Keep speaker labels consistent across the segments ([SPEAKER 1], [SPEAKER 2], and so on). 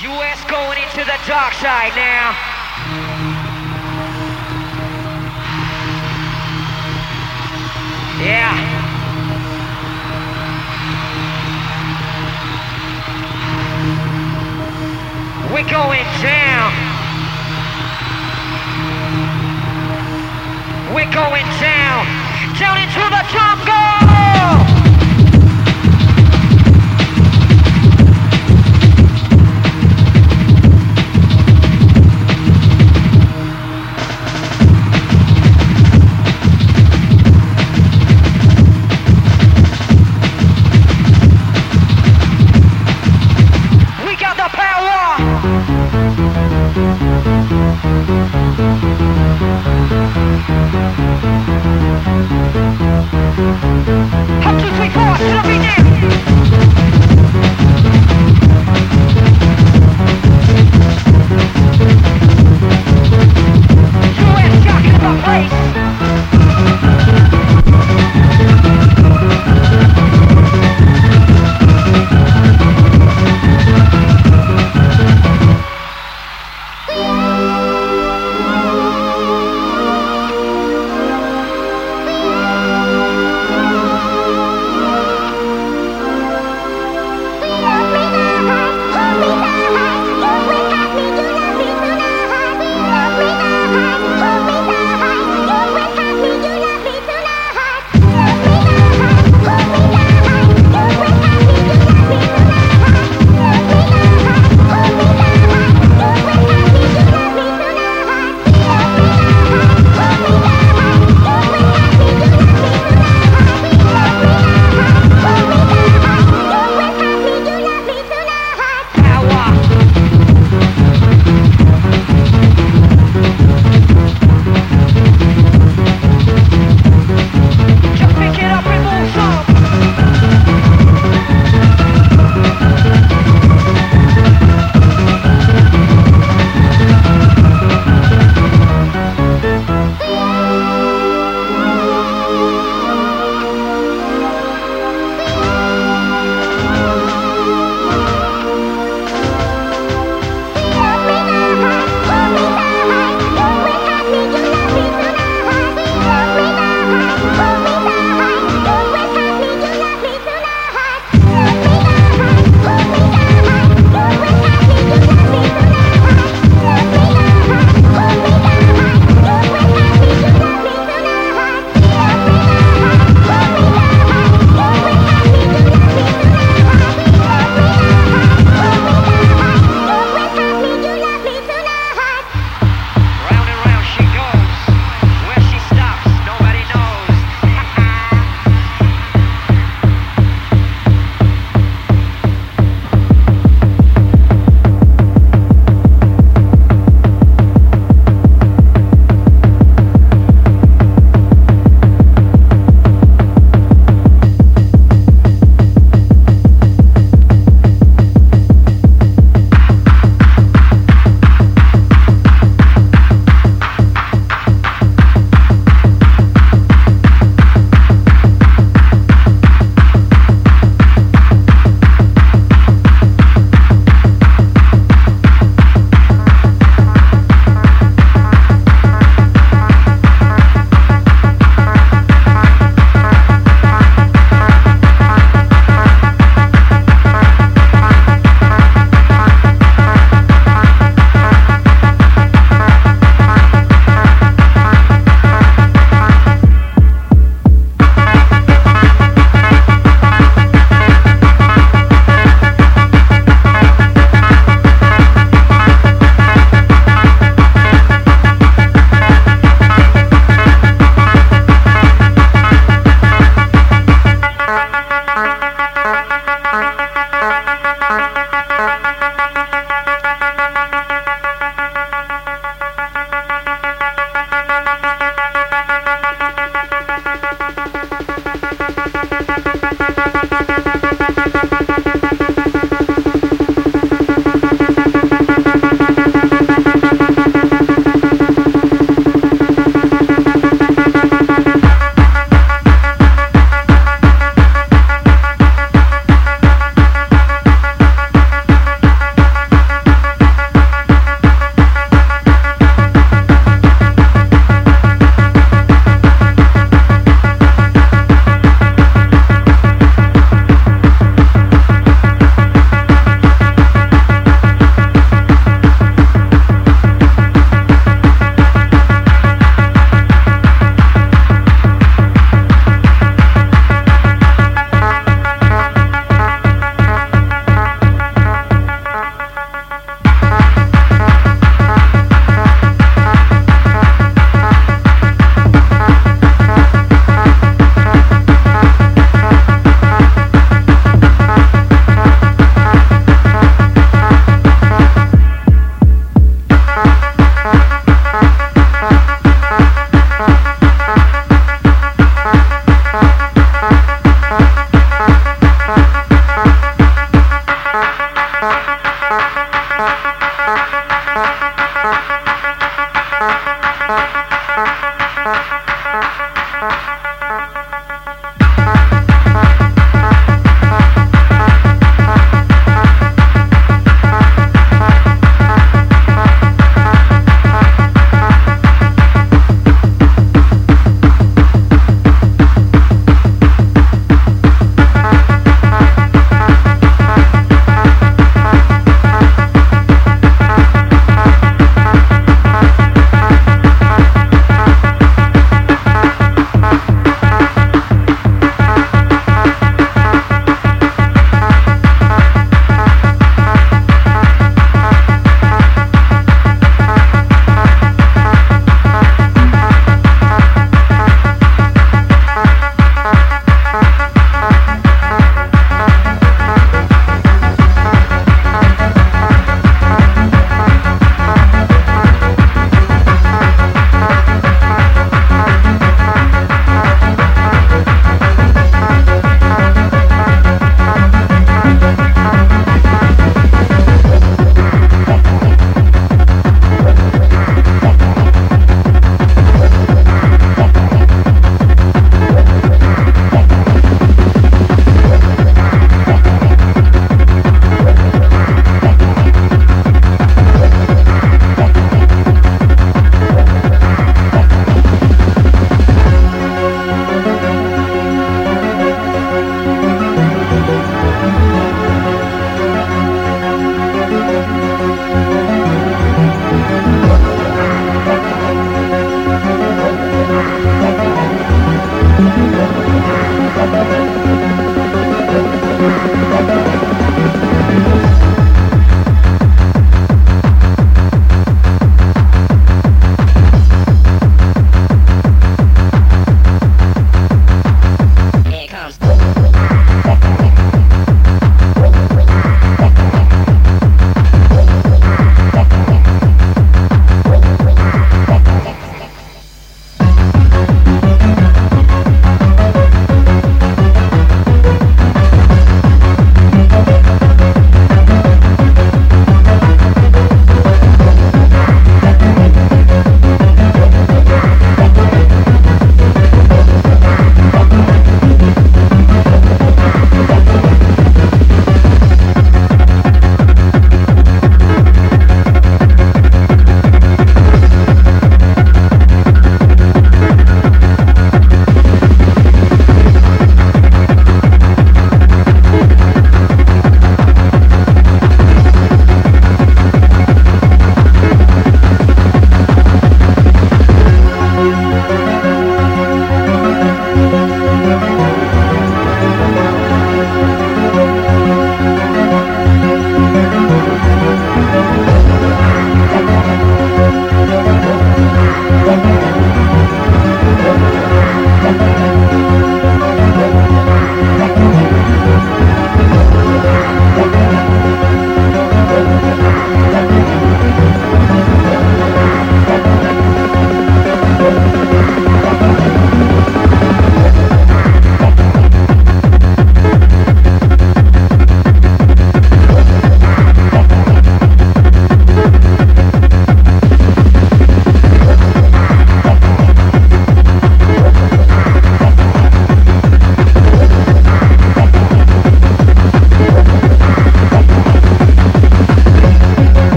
[SPEAKER 1] US going into the dark side now. Yeah. We're going down. We're going down. Down into the jungle.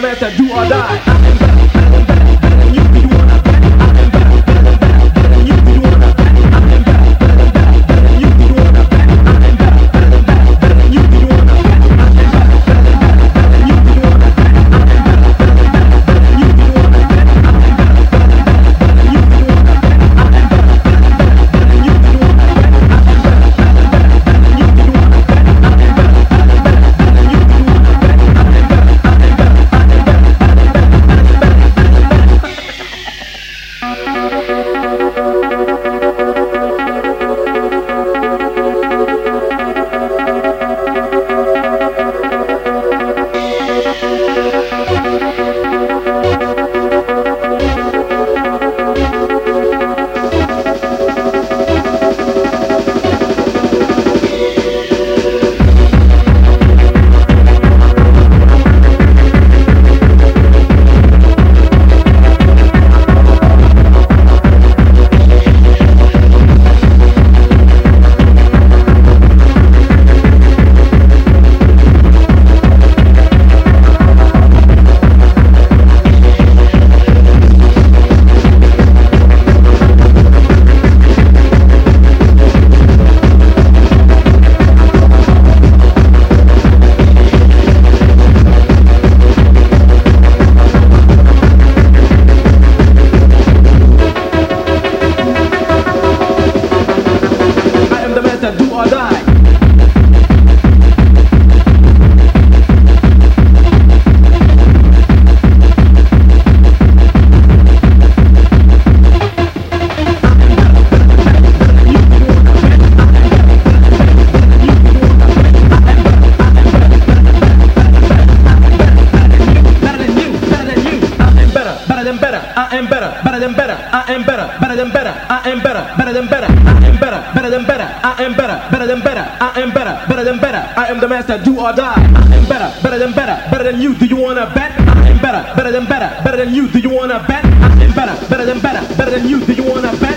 [SPEAKER 1] the
[SPEAKER 2] to do or die. Master, do or die. I am better, better than better, better than you. Do you wanna bet? I am better, better than better, better than you. Do you wanna bet? I am better, better than better, better than you. Do you wanna